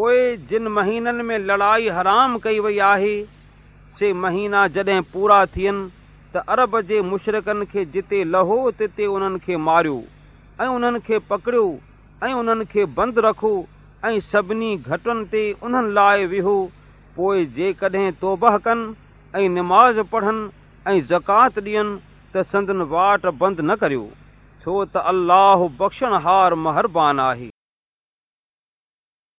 पोइ जिन महीननि में लड़ाई हराम कई वई आहे से महीना जॾहिं पूरा थियनि त अरब जे मुशरकनि खे जिते लहो तिते उन्हनि खे मारियो ऐं उन्हनि खे पकड़ियो ऐं उन्हनि खे बंदि रखो ऐं सभिनी घटनि ते उन्हनि लाइ विहो पोइ जेकॾहिं तोबह कनि ऐं निमाज़ पढ़नि ऐं ज़कात ॾियनि त सदन वाट बंदि न करियो छो त अल्लाह बख़्शण हार महिरबानी आहे